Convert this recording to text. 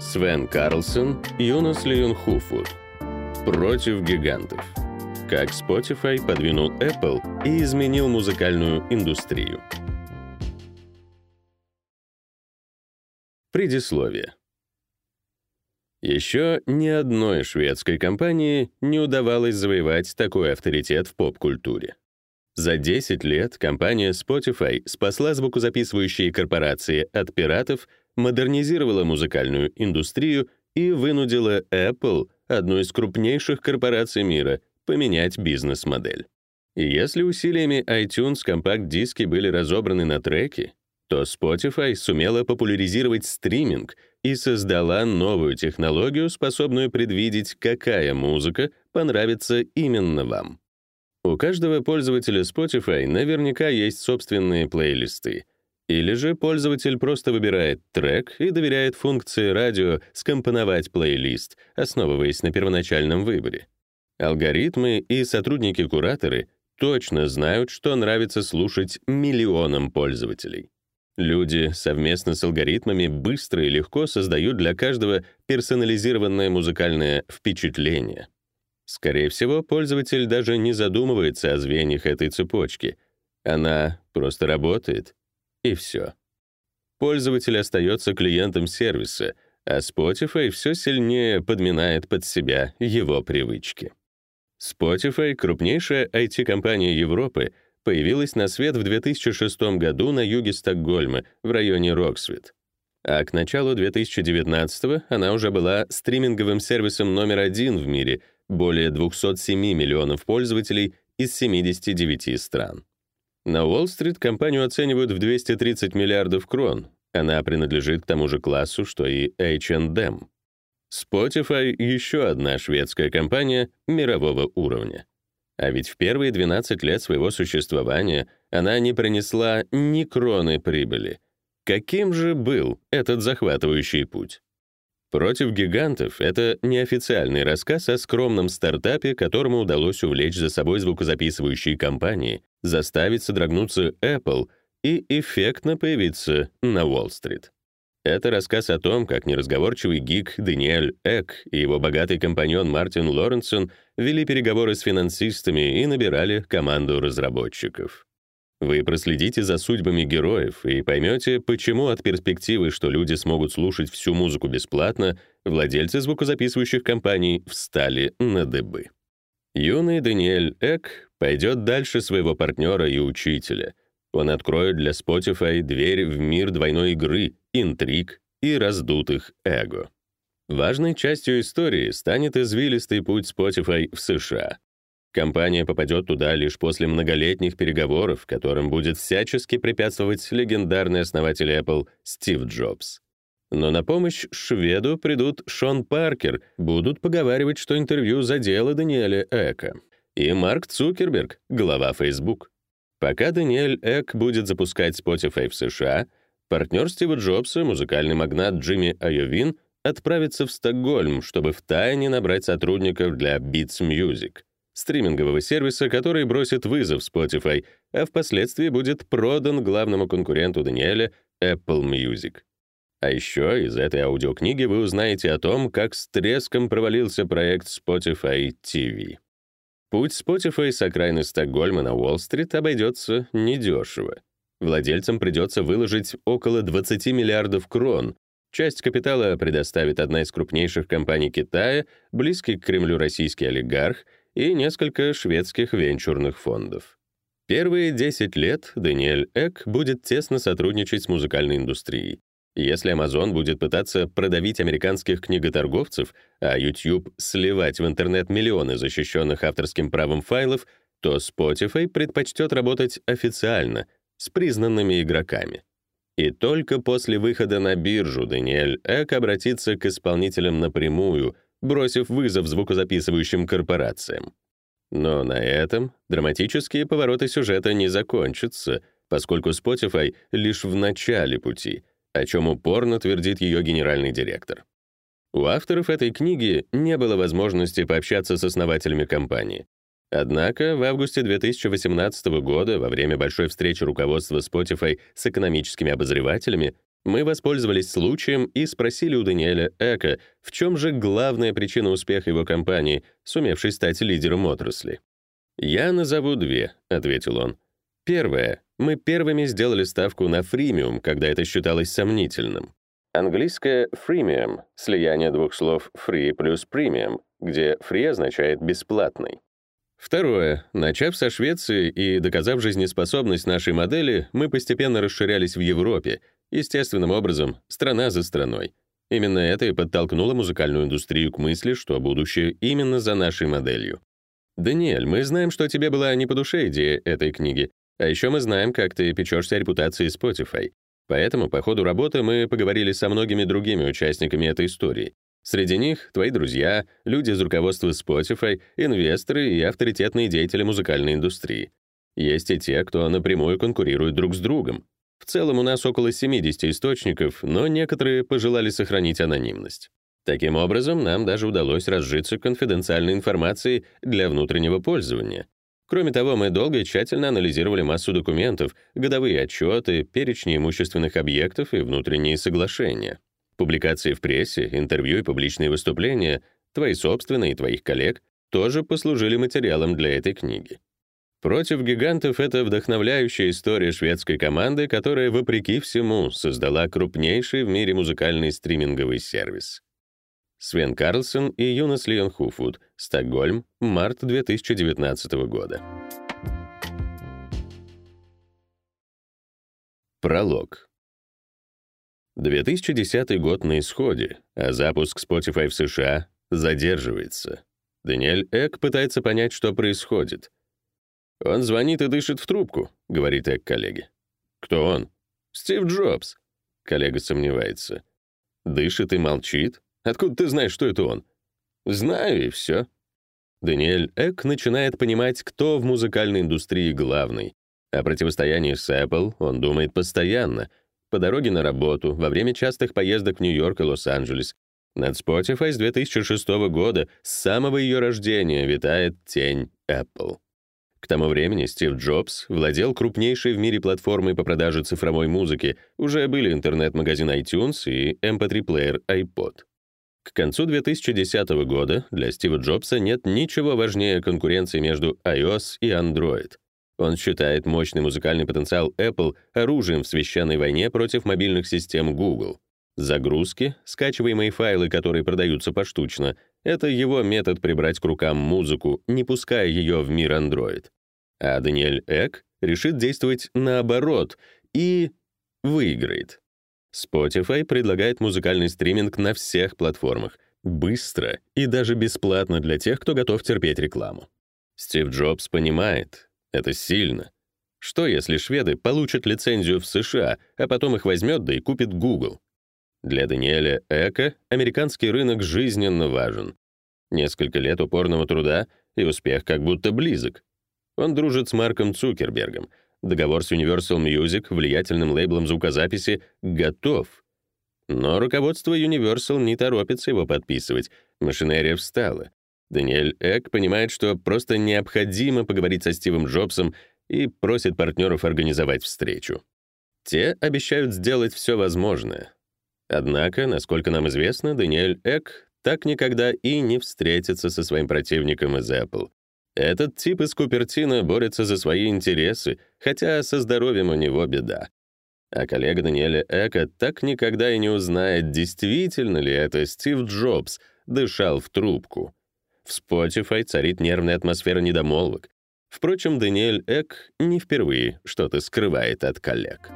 Свен Карлсон, Юнос Леюнхуфу. Против гигантов. Как Spotify подвинул Apple и изменил музыкальную индустрию. Предисловие. Еще ни одной шведской компании не удавалось завоевать такой авторитет в поп-культуре. За 10 лет компания Spotify спасла звукозаписывающие корпорации от пиратов, модернизировала музыкальную индустрию и вынудила Apple, одну из крупнейших корпораций мира, поменять бизнес-модель. И если усилиями iTunes компакт-диски были разобраны на треки, то Spotify сумела популяризировать стриминг и создала новую технологию, способную предвидеть, какая музыка понравится именно вам. У каждого пользователя Spotify наверняка есть собственные плейлисты. Или же пользователь просто выбирает трек и доверяет функции радио скомпоновать плейлист, основываясь на первоначальном выборе. Алгоритмы и сотрудники-кураторы точно знают, что нравится слушать миллионам пользователей. Люди совместно с алгоритмами быстро и легко создают для каждого персонализированное музыкальное впечатление. Скорее всего, пользователь даже не задумывается о звеньях этой цепочки. Она просто работает, и все. Пользователь остается клиентом сервиса, а Spotify все сильнее подминает под себя его привычки. Spotify, крупнейшая IT-компания Европы, появилась на свет в 2006 году на юге Стокгольма, в районе Роксвит. А к началу 2019 она уже была стриминговым сервисом номер один в мире — более 207 миллионов пользователей из 79 стран. На Уолл-стрит компанию оценивают в 230 миллиардов крон. Она принадлежит к тому же классу, что и H&M. Spotify — еще одна шведская компания мирового уровня. А ведь в первые 12 лет своего существования она не принесла ни кроны прибыли. Каким же был этот захватывающий путь? «Против гигантов» — это неофициальный рассказ о скромном стартапе, которому удалось увлечь за собой звукозаписывающие компании, заставить содрогнуться Apple и эффектно появиться на Уолл-стрит. Это рассказ о том, как неразговорчивый гик Даниэль Эк и его богатый компаньон Мартин Лоренсон вели переговоры с финансистами и набирали команду разработчиков. Вы проследите за судьбами героев и поймете, почему от перспективы, что люди смогут слушать всю музыку бесплатно, владельцы звукозаписывающих компаний встали на дыбы. Юный Даниэль Эк пойдет дальше своего партнера и учителя. Он откроет для Spotify дверь в мир двойной игры, интриг и раздутых эго. Важной частью истории станет извилистый путь Spotify в США. Компания попадет туда лишь после многолетних переговоров, которым будет всячески препятствовать легендарный основатель Apple Стив Джобс. Но на помощь шведу придут Шон Паркер, будут поговаривать, что интервью задело Даниэля Эка. И Марк Цукерберг, глава Facebook. Пока Даниэль Эк будет запускать Spotify в США, партнер Стива Джобса, музыкальный магнат Джимми Айовин, отправится в Стокгольм, чтобы втайне набрать сотрудников для Beats Music стримингового сервиса, который бросит вызов Spotify, а впоследствии будет продан главному конкуренту Даниэля Apple Music. А еще из этой аудиокниги вы узнаете о том, как с треском провалился проект Spotify TV. Путь Spotify с окраины Стокгольма на Уолл-стрит обойдется недешево. Владельцам придется выложить около 20 миллиардов крон. Часть капитала предоставит одна из крупнейших компаний Китая, близкий к Кремлю российский олигарх — и несколько шведских венчурных фондов. Первые 10 лет Даниэль Эк будет тесно сотрудничать с музыкальной индустрией. Если Amazon будет пытаться продавить американских книготорговцев, а YouTube сливать в интернет миллионы защищенных авторским правом файлов, то Spotify предпочтет работать официально, с признанными игроками. И только после выхода на биржу Даниэль Эк обратится к исполнителям напрямую — бросив вызов звукозаписывающим корпорациям. Но на этом драматические повороты сюжета не закончатся, поскольку Spotify лишь в начале пути, о чем упорно твердит ее генеральный директор. У авторов этой книги не было возможности пообщаться с основателями компании. Однако в августе 2018 года, во время большой встречи руководства Spotify с экономическими обозревателями, Мы воспользовались случаем и спросили у Даниэля Эка, в чем же главная причина успеха его компании, сумевшей стать лидером отрасли. «Я назову две», — ответил он. Первое. Мы первыми сделали ставку на фримиум, когда это считалось сомнительным. Английское freemium — слияние двух слов free плюс premium, где free означает «бесплатный». Второе. Начав со Швеции и доказав жизнеспособность нашей модели, мы постепенно расширялись в Европе, естественным образом, страна за страной. Именно это и подтолкнуло музыкальную индустрию к мысли, что будущее именно за нашей моделью. Даниэль, мы знаем, что тебе была не по душе идея этой книги, а еще мы знаем, как ты печешься о репутации Spotify. Поэтому по ходу работы мы поговорили со многими другими участниками этой истории. Среди них твои друзья, люди из руководства Spotify, инвесторы и авторитетные деятели музыкальной индустрии. Есть и те, кто напрямую конкурирует друг с другом. В целом у нас около 70 источников, но некоторые пожелали сохранить анонимность. Таким образом, нам даже удалось разжиться конфиденциальной информацией для внутреннего пользования. Кроме того, мы долго и тщательно анализировали массу документов, годовые отчеты, перечни имущественных объектов и внутренние соглашения. Публикации в прессе, интервью и публичные выступления, твои собственные и твоих коллег, тоже послужили материалом для этой книги. «Против гигантов» — это вдохновляющая история шведской команды, которая, вопреки всему, создала крупнейший в мире музыкальный стриминговый сервис. Свен Карлсон и Юнас Лион Хуфуд, Стокгольм, март 2019 года. Пролог. 2010 год на исходе, а запуск Spotify в США задерживается. Даниэль Эк пытается понять, что происходит. «Он звонит и дышит в трубку», — говорит Эк коллеге. «Кто он?» «Стив Джобс». Коллега сомневается. «Дышит и молчит? Откуда ты знаешь, что это он?» «Знаю, и все». Даниэль Эк начинает понимать, кто в музыкальной индустрии главный. О противостоянии с Apple он думает постоянно, по дороге на работу, во время частых поездок в Нью-Йорк и Лос-Анджелес. Над Spotify с 2006 года, с самого ее рождения, витает тень Apple. К тому времени Стив Джобс владел крупнейшей в мире платформой по продаже цифровой музыки, уже были интернет-магазин iTunes и MP3-плеер iPod. К концу 2010 года для Стива Джобса нет ничего важнее конкуренции между iOS и Android. Он считает мощный музыкальный потенциал Apple оружием в священной войне против мобильных систем Google. Загрузки, скачиваемые файлы, которые продаются поштучно, это его метод прибрать к рукам музыку, не пуская ее в мир Android. А Даниэль Эк решит действовать наоборот и выиграет. Spotify предлагает музыкальный стриминг на всех платформах, быстро и даже бесплатно для тех, кто готов терпеть рекламу. Стив Джобс понимает, это сильно. Что, если шведы получат лицензию в США, а потом их возьмет да и купит Google? Для Даниэля Эка американский рынок жизненно важен. Несколько лет упорного труда, и успех как будто близок. Он дружит с Марком Цукербергом. Договор с Universal Music, влиятельным лейблом звукозаписи, готов. Но руководство Universal не торопится его подписывать. Машинерия встала. Даниэль Эк понимает, что просто необходимо поговорить со Стивом Джобсом и просит партнеров организовать встречу. Те обещают сделать все возможное. Однако, насколько нам известно, Даниэль Эк так никогда и не встретится со своим противником из Apple. Этот тип из Купертино борется за свои интересы, хотя со здоровьем у него беда. А коллега Даниэля Эка так никогда и не узнает, действительно ли это Стив Джобс дышал в трубку. В Spotify царит нервная атмосфера недомолвок. Впрочем, Даниэль Эк не впервые что-то скрывает от коллег.